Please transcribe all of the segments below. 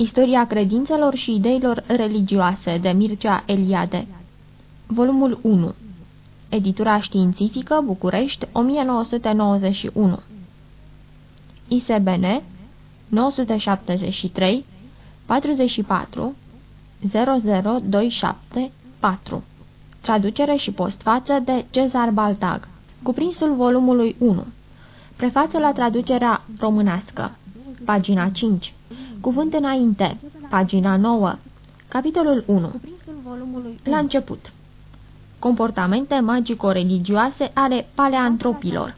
Istoria credințelor și ideilor religioase de Mircea Eliade. Volumul 1 Editura științifică București 1991 ISBN 973 44 00274 Traducere și postfață de Cezar Baltag. Cuprinsul volumului 1 Prefață la traducerea românească. Pagina 5 Cuvânt înainte Pagina 9 Capitolul 1 La început. Comportamente magico-religioase ale paleantropilor.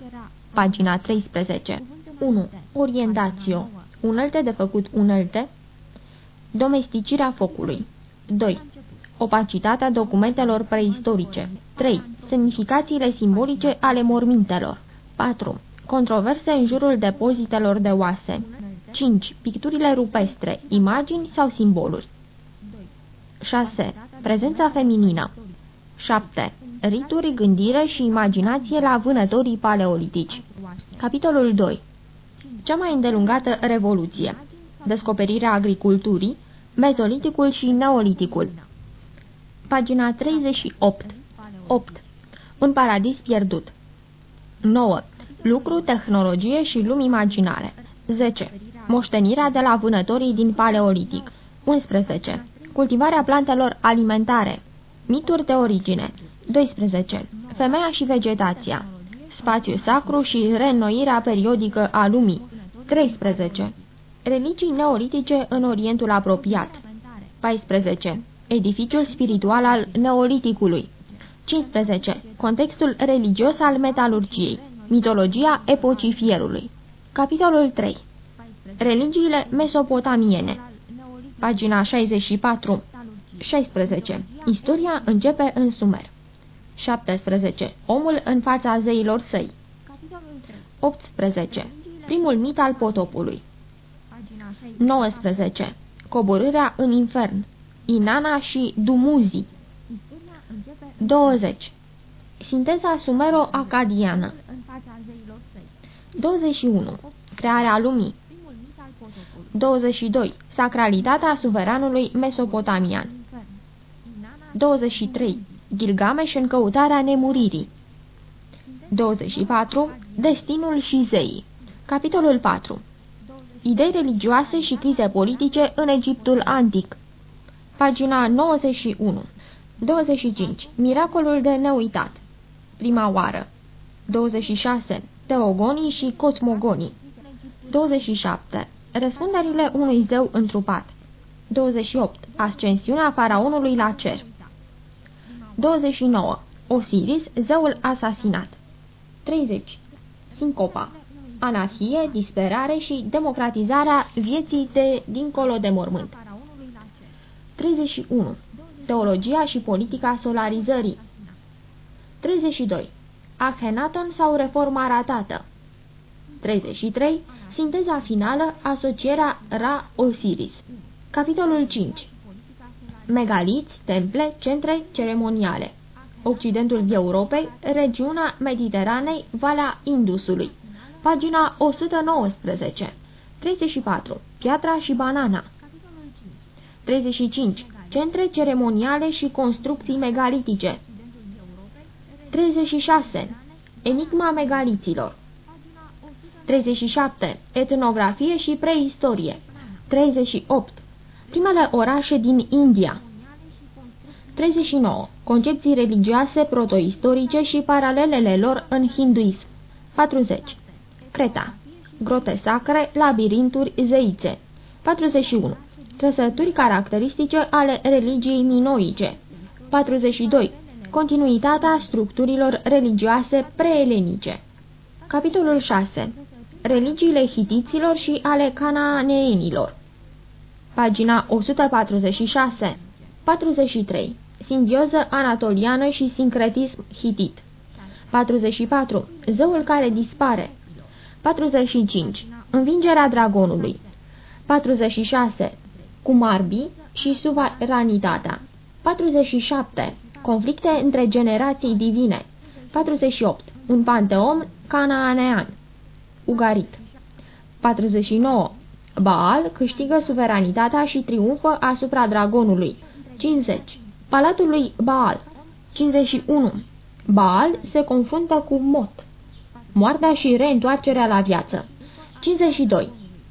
Pagina 13 1. Orientatio. Unelte de făcut unelte. Domesticirea focului. 2. Opacitatea documentelor preistorice. 3. Semnificațiile simbolice ale mormintelor. 4. Controverse în jurul depozitelor de oase 5. Picturile rupestre, imagini sau simboluri 6. Prezența feminină 7. Rituri, gândire și imaginație la vânătorii paleolitici Capitolul 2 Cea mai îndelungată revoluție Descoperirea agriculturii, mezoliticul și neoliticul Pagina 38 8. Un paradis pierdut 9. Lucru, tehnologie și lumi imaginare 10. Moștenirea de la vânătorii din paleolitic 11. Cultivarea plantelor alimentare Mituri de origine 12. Femeia și vegetația Spațiu sacru și reînnoirea periodică a lumii 13. Religii neolitice în Orientul apropiat 14. Edificiul spiritual al neoliticului 15. Contextul religios al metalurgiei Mitologia epocii fierului Capitolul 3 Religiile mesopotamiene Pagina 64 16. Istoria începe în Sumer 17. Omul în fața zeilor săi 18. Primul mit al potopului 19. Coborârea în infern Inanna și Dumuzi 20. Sinteza sumero-acadiană 21. Crearea lumii 22. Sacralitatea suveranului mesopotamian 23. Gilgamesh în căutarea nemuririi 24. Destinul și zeii Capitolul 4 Idei religioase și crize politice în Egiptul antic Pagina 91 25. Miracolul de neuitat Prima oară 26. Teogonii și cosmogonii 27. Răspunderile unui zeu întrupat 28. Ascensiunea faraonului la cer 29. Osiris, zeul asasinat 30. Sincopa Anarhie, disperare și democratizarea vieții de dincolo de mormânt 31. Teologia și politica solarizării 32. Akhenaton sau reforma ratată 33. Sinteza finală, asocierea Ra-Osiris Capitolul 5 Megaliți, temple, centre ceremoniale Occidentul Europei, regiunea Mediteranei, Valea Indusului Pagina 119 34. Piatra și banana 35. Centre ceremoniale și construcții megalitice 36. Enigma megaliților 37. Etnografie și preistorie 38. Primele orașe din India 39. Concepții religioase protoistorice și paralelele lor în hinduism 40. Creta Grote sacre, labirinturi, zeițe 41. Trăsături caracteristice ale religiei minoice 42. Continuitatea structurilor religioase preelenice Capitolul 6. Religiile hitiților și ale canaaneenilor Pagina 146 43. Simbioză anatoliană și sincretism hitit 44. Zeul care dispare 45. Învingerea dragonului 46. Cumarbi și suveranitatea 47. Conflicte între generații divine 48. Un panteon canaanean Ugarit 49. Baal câștigă suveranitatea și triumfă asupra dragonului. 50. Palatul lui Baal. 51. Baal se confruntă cu Mot. Moartea și reîntoarcerea la viață. 52.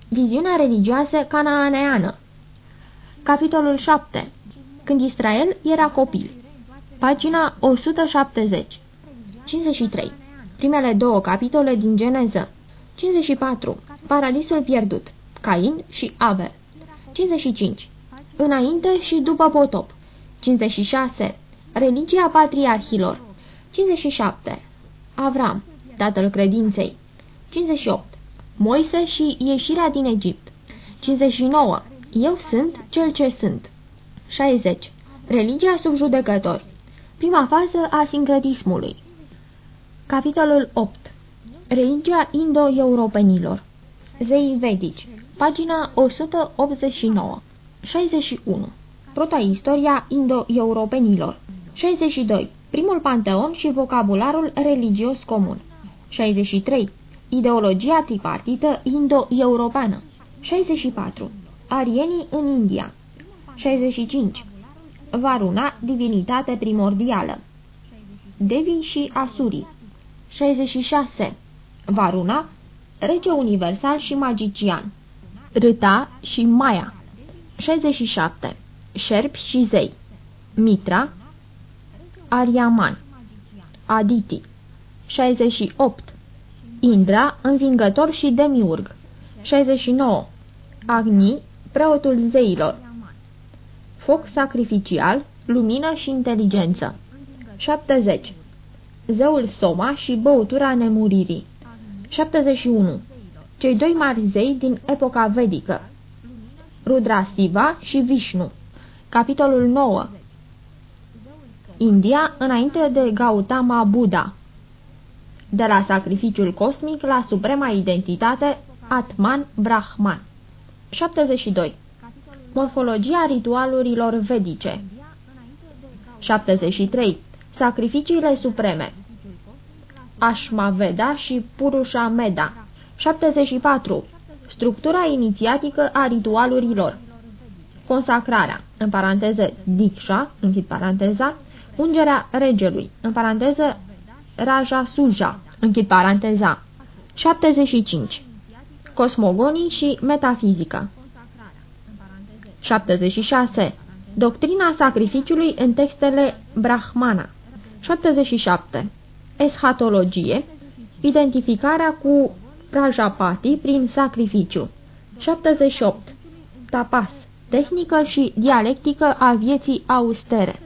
Viziunea religioasă canaaneană. Capitolul 7. Când Israel era copil. Pagina 170. 53. Primele două capitole din Geneză. 54. Paradisul pierdut. Cain și Abel. 55. Înainte și după potop. 56. Religia patriarhilor. 57. Avram, tatăl credinței. 58. Moise și ieșirea din Egipt. 59. Eu sunt cel ce sunt. 60. Religia sub judecători. Prima fază a sincretismului. Capitolul 8. Religia indo-europenilor. Zei vedici. Pagina 189. 61. Protaistoria indo-europenilor. 62. Primul panteon și vocabularul religios comun. 63. Ideologia tripartită indo-europeană. 64. Arienii în India. 65. Varuna, divinitate primordială. Devi și Asuri. 66. Varuna, rege universal și magician. Râta și Maia. 67. Șerpi și zei. Mitra. Ariaman. Aditi. 68. Indra, învingător și demiurg. 69. Agni, preotul zeilor. Foc sacrificial, lumină și inteligență. 70. Zeul Soma și băutura nemuririi. 71. Cei doi mari zei din epoca vedică. Rudra Siva și Vishnu. Capitolul 9. India înainte de Gautama Buddha. De la sacrificiul cosmic la suprema identitate Atman Brahman. 72. Morfologia ritualurilor vedice 73. Sacrificiile supreme Ashmaveda și Purusha Meda 74. Structura inițiatică a ritualurilor Consacrarea, în paranteză Diksha, închid paranteza, ungerea regelui, în paranteză Raja Suja, închid paranteza 75. Cosmogonii și metafizica 76. Doctrina sacrificiului în textele Brahmana 77. Eschatologie Identificarea cu Prajapati prin sacrificiu 78. Tapas Tehnică și dialectică a vieții austere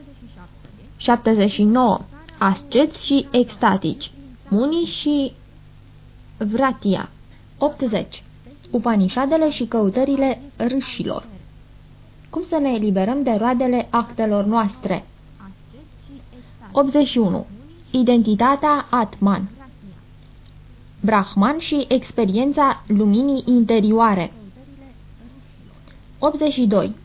79. Asceți și extatici Muni și Vratia 80. Upanishadele și căutările râșilor cum să ne eliberăm de roadele actelor noastre. 81. Identitatea Atman Brahman și experiența luminii interioare 82.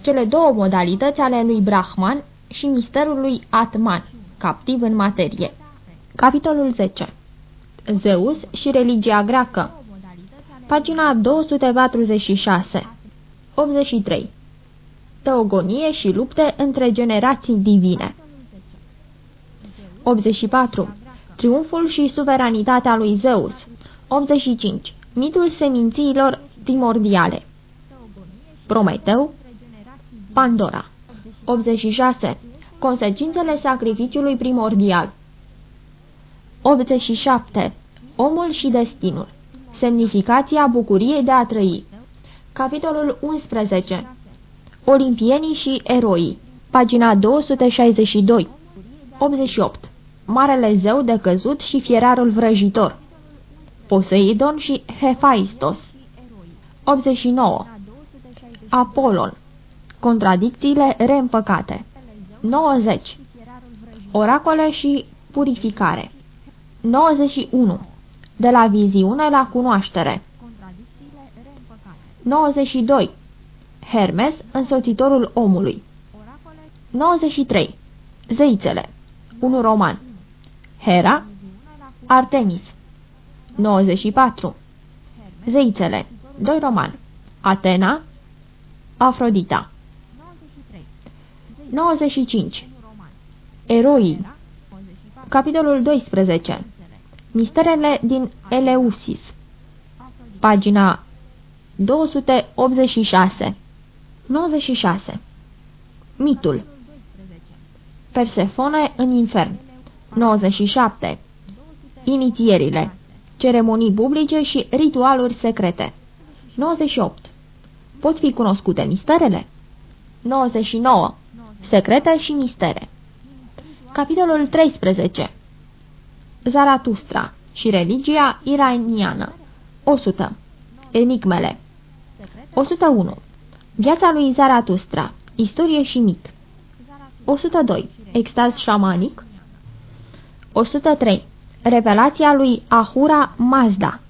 Cele două modalități ale lui Brahman și misterul lui Atman, captiv în materie. Capitolul 10. Zeus și religia greacă Pagina 246 83 teogonie și lupte între generații divine. 84. Triumful și suveranitatea lui Zeus. 85. Mitul semințiilor primordiale. Prometeu. Pandora. 86. Consecințele sacrificiului primordial. 87. Omul și destinul. Semnificația bucuriei de a trăi. Capitolul 11. Olimpienii și eroii Pagina 262 88 Marele zeu de căzut și fierarul vrăjitor Poseidon și Hephaistos 89 Apolon Contradicțiile reîmpăcate 90 Oracole și purificare 91 De la viziune la cunoaștere 92 Hermes, însoțitorul omului. 93. Zeițele. 1 roman. Hera, Artemis. 94. Zeițele. 2 roman. Atena, Afrodita 95. Eroii Capitolul 12 Misterele din Eleusis Pagina 286 96 Mitul. Persefone în infern. 97 Inițierile. Ceremonii publice și ritualuri secrete. 98 Pot fi cunoscute misterele? 99 Secrete și mistere. Capitolul 13 Zaratustra și religia iraniană. 100 Enigmele. 101 Viața lui Zaratustra Istorie și mit. 102 Extaz șamanic. 103 Revelația lui Ahura Mazda.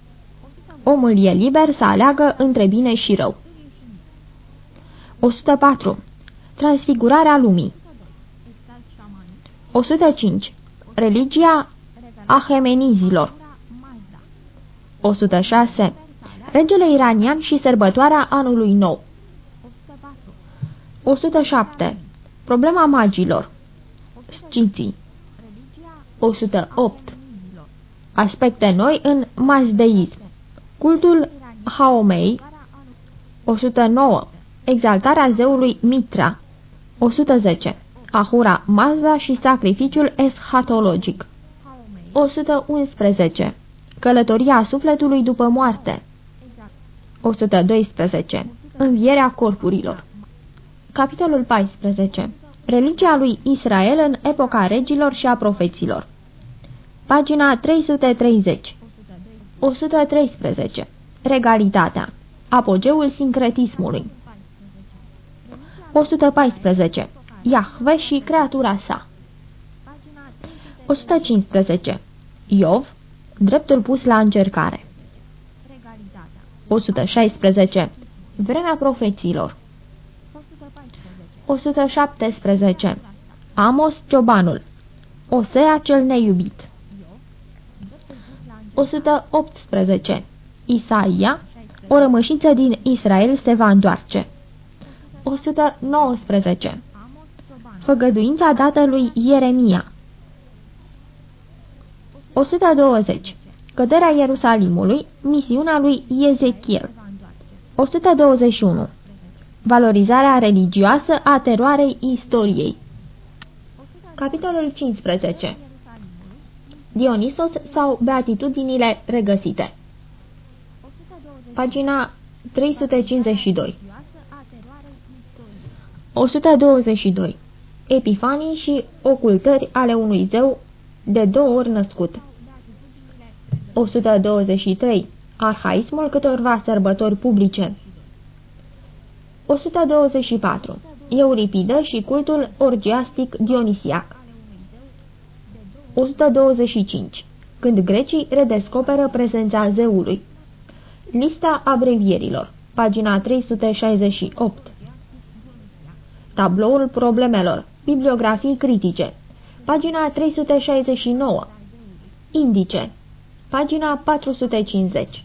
Omul e liber să aleagă între bine și rău. 104 Transfigurarea lumii. 105. Religia Ahemenizilor. 106. Regele iranian și sărbătoarea anului nou 107. Problema magilor Sciții 108. Aspecte noi în mazdeism Cultul Haomei 109. Exaltarea zeului Mitra 110. Ahura Mazda și sacrificiul eschatologic 111. Călătoria sufletului după moarte 112. Învierea corpurilor Capitolul 14. Religia lui Israel în epoca regilor și a profeților Pagina 330 113. Regalitatea Apogeul sincretismului 114. Iahve și creatura sa 115. Iov, dreptul pus la încercare 116. Vremea profeților 117. Amos Ciobanul Osea cel neiubit 118. Isaia O rămășiță din Israel se va întoarce 119. Făgăduința dată lui Ieremia 120. Căderea Ierusalimului, misiunea lui Ezechiel 121. Valorizarea religioasă a teroarei istoriei. Capitolul 15 Dionisos sau Beatitudinile regăsite. Pagina 352 122 epifanii și ocultări ale unui zeu de două ori născut. 123. Arhaismul câtorva sărbători publice 124. Euripidă și cultul orgiastic dionisiac. 125. Când grecii redescoperă prezența zeului. Lista abrevierilor. Pagina 368 Tabloul problemelor. Bibliografii critice. Pagina 369 Indice. Pagina 450